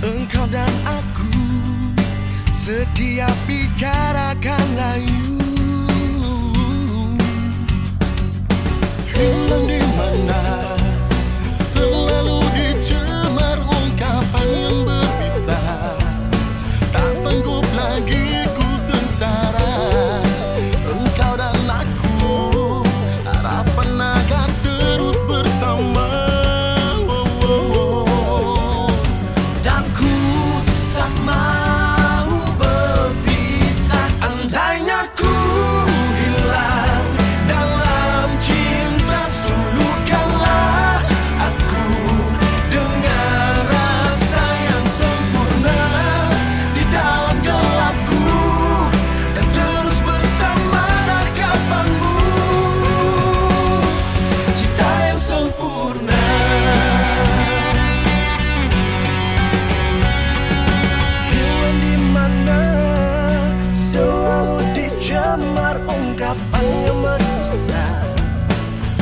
Engkau dan aku Setiap bicara kan layu. yang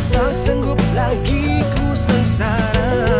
Tak sanggup lagi ku sengsara.